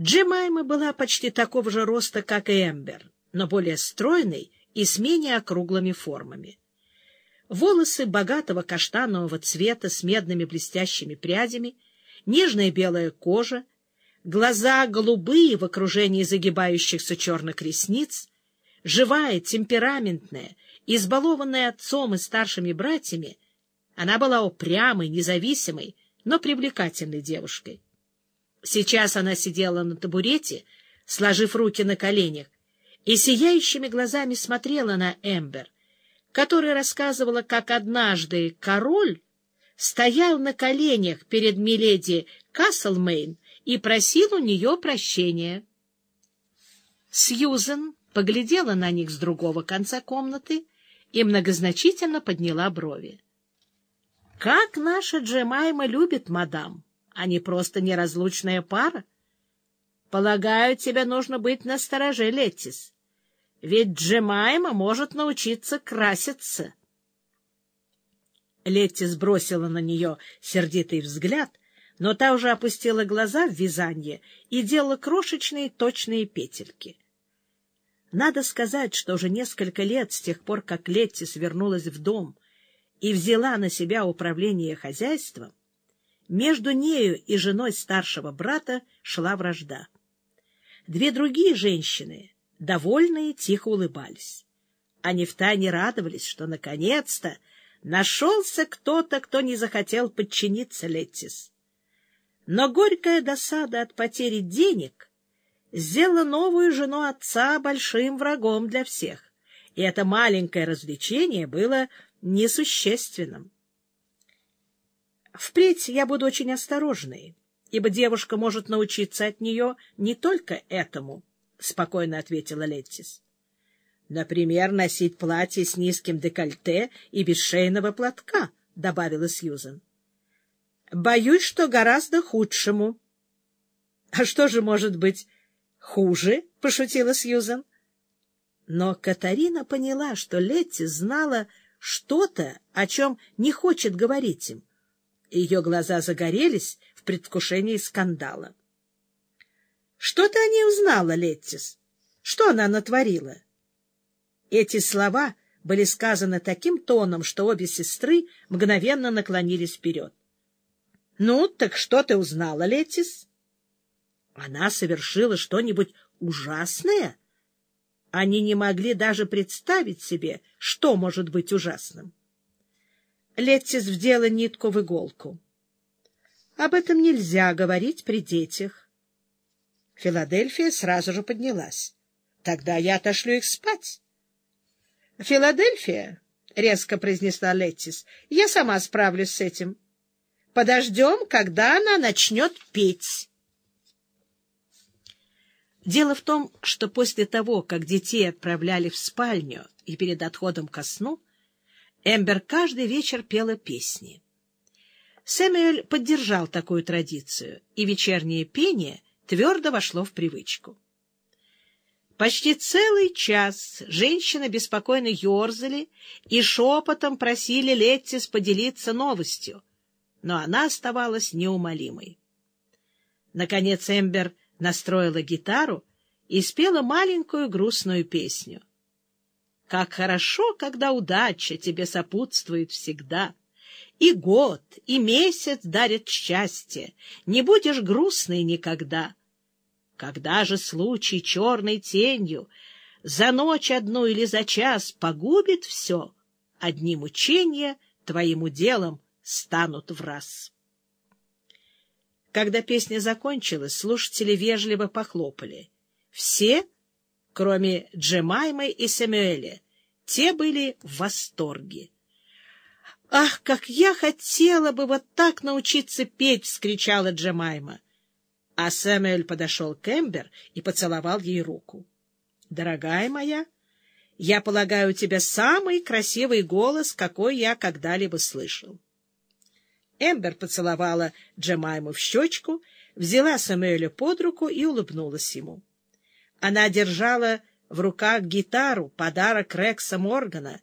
Джемайма была почти такого же роста, как и Эмбер, но более стройной и с менее округлыми формами. Волосы богатого каштанового цвета с медными блестящими прядями, нежная белая кожа, глаза голубые в окружении загибающихся черных ресниц, живая, темпераментная, избалованная отцом и старшими братьями, она была упрямой, независимой, но привлекательной девушкой. Сейчас она сидела на табурете, сложив руки на коленях, и сияющими глазами смотрела на Эмбер, которая рассказывала, как однажды король стоял на коленях перед миледи Каслмейн и просил у нее прощения. Сьюзен поглядела на них с другого конца комнаты и многозначительно подняла брови. — Как наша Джемайма любит мадам! Они просто неразлучная пара. Полагаю, тебе нужно быть настороже, Леттис. Ведь Джемайма может научиться краситься. Леттис бросила на нее сердитый взгляд, но та уже опустила глаза в вязание и делала крошечные точные петельки. Надо сказать, что уже несколько лет с тех пор, как Леттис вернулась в дом и взяла на себя управление хозяйством, между нею и женой старшего брата шла вражда. Две другие женщины, довольные, тихо улыбались. Они втайне радовались, что, наконец-то, нашелся кто-то, кто не захотел подчиниться Леттис. Но горькая досада от потери денег сделала новую жену отца большим врагом для всех, и это маленькое развлечение было несущественным. Впредь я буду очень осторожной, ибо девушка может научиться от нее не только этому, — спокойно ответила Леттис. — Например, носить платье с низким декольте и без шейного платка, — добавила Сьюзен. — Боюсь, что гораздо худшему. — А что же может быть хуже? — пошутила Сьюзен. Но Катарина поняла, что Летти знала что-то, о чем не хочет говорить им ее глаза загорелись в предвкушении скандала. — Что ты о ней узнала, Леттис? Что она натворила? Эти слова были сказаны таким тоном, что обе сестры мгновенно наклонились вперед. — Ну, так что ты узнала, Леттис? Она совершила что-нибудь ужасное? Они не могли даже представить себе, что может быть ужасным. Леттис вдела нитку в иголку. Об этом нельзя говорить при детях. Филадельфия сразу же поднялась. Тогда я отошлю их спать. — Филадельфия, — резко произнесла Леттис, — я сама справлюсь с этим. Подождем, когда она начнет петь. Дело в том, что после того, как детей отправляли в спальню и перед отходом ко сну, Эмбер каждый вечер пела песни. Сэмюэль поддержал такую традицию, и вечернее пение твердо вошло в привычку. Почти целый час женщины беспокойно ерзали и шепотом просили Леттис поделиться новостью, но она оставалась неумолимой. Наконец Эмбер настроила гитару и спела маленькую грустную песню. Как хорошо, когда удача тебе сопутствует всегда. И год, и месяц дарят счастье, не будешь грустной никогда. Когда же случай черной тенью за ночь одну или за час погубит все, одни мучения твоим уделом станут в раз. Когда песня закончилась, слушатели вежливо похлопали. Все кроме Джемаймы и Сэмюэля. Те были в восторге. «Ах, как я хотела бы вот так научиться петь!» — вскричала Джемайма. А Сэмюэль подошел к Эмбер и поцеловал ей руку. «Дорогая моя, я полагаю, у тебя самый красивый голос, какой я когда-либо слышал». Эмбер поцеловала Джемайму в щечку, взяла Сэмюэля под руку и улыбнулась ему. Она держала в руках гитару, подарок Рекса Моргана,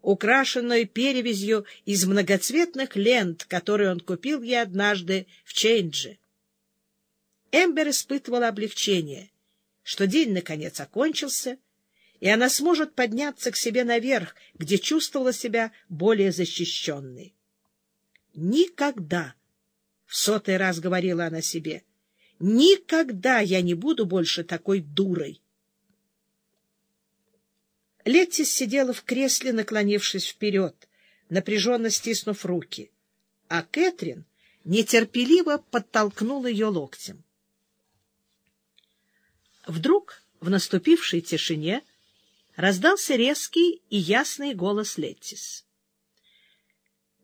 украшенную перевязью из многоцветных лент, которые он купил ей однажды в Чейндже. Эмбер испытывала облегчение, что день наконец окончился, и она сможет подняться к себе наверх, где чувствовала себя более защищенной. Никогда, — в сотый раз говорила она себе, — никогда я не буду больше такой дурой. Леттис сидела в кресле, наклонившись вперед, напряженно стиснув руки, а Кэтрин нетерпеливо подтолкнула ее локтем. Вдруг в наступившей тишине раздался резкий и ясный голос Леттис.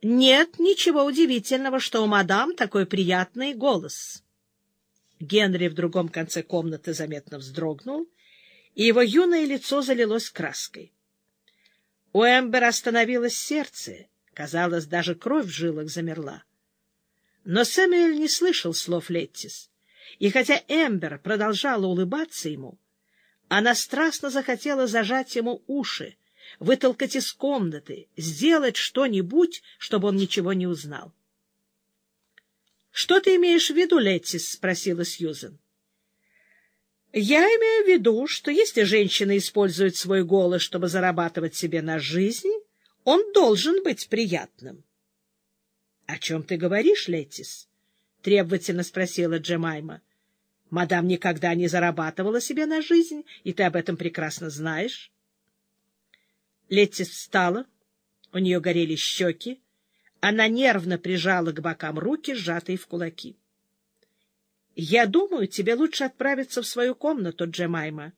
«Нет ничего удивительного, что у мадам такой приятный голос». Генри в другом конце комнаты заметно вздрогнул и его юное лицо залилось краской. У Эмбер остановилось сердце, казалось, даже кровь в жилах замерла. Но Сэмюэль не слышал слов Леттис, и хотя Эмбер продолжала улыбаться ему, она страстно захотела зажать ему уши, вытолкать из комнаты, сделать что-нибудь, чтобы он ничего не узнал. — Что ты имеешь в виду, Леттис? — спросила Сьюзен. Я имею в виду, что если женщина использует свой голос, чтобы зарабатывать себе на жизнь, он должен быть приятным. — О чем ты говоришь, Летис? — требовательно спросила Джемайма. — Мадам никогда не зарабатывала себе на жизнь, и ты об этом прекрасно знаешь. Летис встала, у нее горели щеки, она нервно прижала к бокам руки, сжатые в кулаки. —— Я думаю, тебе лучше отправиться в свою комнату, Джемайма.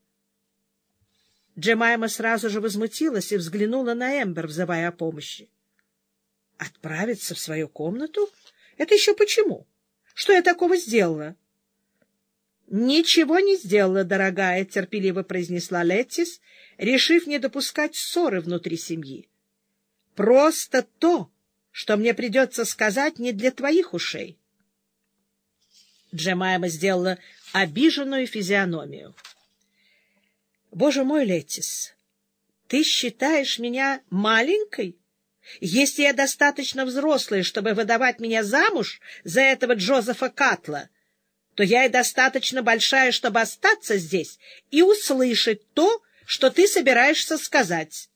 Джемайма сразу же возмутилась и взглянула на Эмбер, взывая о помощи. — Отправиться в свою комнату? Это еще почему? Что я такого сделала? — Ничего не сделала, дорогая, — терпеливо произнесла Леттис, решив не допускать ссоры внутри семьи. — Просто то, что мне придется сказать не для твоих ушей. — Джемайма сделала обиженную физиономию. — Боже мой, Летис, ты считаешь меня маленькой? Если я достаточно взрослая, чтобы выдавать меня замуж за этого Джозефа Катла, то я и достаточно большая, чтобы остаться здесь и услышать то, что ты собираешься сказать.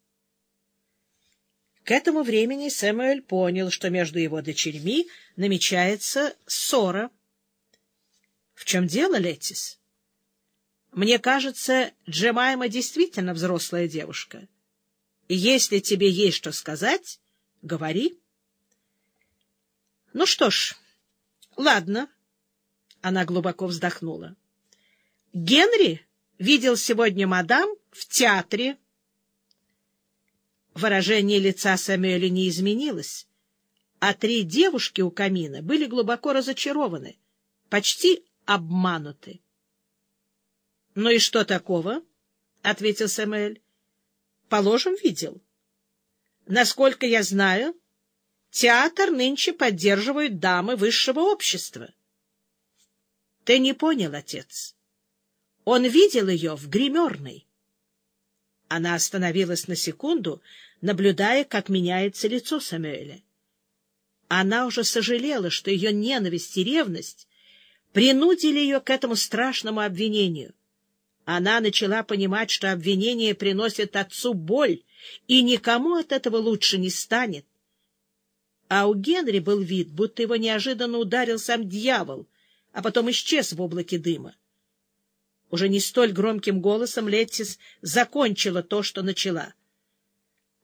К этому времени Сэмюэль понял, что между его дочерьми намечается ссора. В чем дело, Летис? Мне кажется, Джемайма действительно взрослая девушка. И если тебе есть что сказать, говори. Ну что ж, ладно. Она глубоко вздохнула. Генри видел сегодня мадам в театре. Выражение лица Самюэля не изменилось, а три девушки у камина были глубоко разочарованы, почти обмануты. — Ну и что такого? — ответил Сэмэль. — Положим, видел. Насколько я знаю, театр нынче поддерживают дамы высшего общества. — Ты не понял, отец. Он видел ее в гримерной. Она остановилась на секунду, наблюдая, как меняется лицо Самуэля. Она уже сожалела, что ее ненависть и ревность принудили ее к этому страшному обвинению. Она начала понимать, что обвинение приносит отцу боль, и никому от этого лучше не станет. А у Генри был вид, будто его неожиданно ударил сам дьявол, а потом исчез в облаке дыма. Уже не столь громким голосом Леттис закончила то, что начала.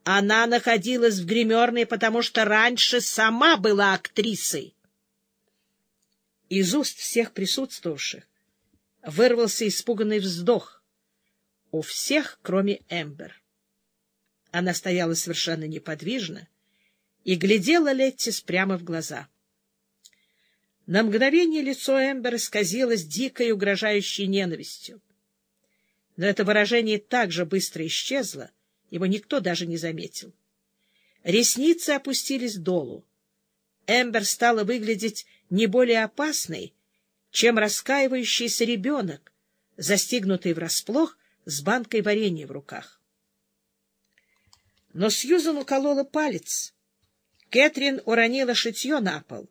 Она находилась в гримерной, потому что раньше сама была актрисой. Из уст всех присутствовавших вырвался испуганный вздох. У всех, кроме Эмбер. Она стояла совершенно неподвижно и глядела Леттис прямо в глаза. На мгновение лицо Эмбер исказилось дикой угрожающей ненавистью. Но это выражение так же быстро исчезло, его никто даже не заметил. Ресницы опустились долу. Эмбер стала выглядеть не более опасной, чем раскаивающийся ребенок, застигнутый врасплох с банкой варенья в руках. Но Сьюзан уколола палец. Кэтрин уронила шитье на пол.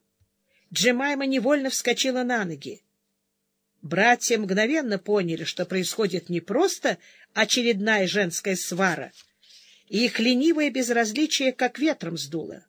Джемайма невольно вскочила на ноги. Братья мгновенно поняли, что происходит не просто очередная женская свара, и их ленивое безразличие как ветром сдуло.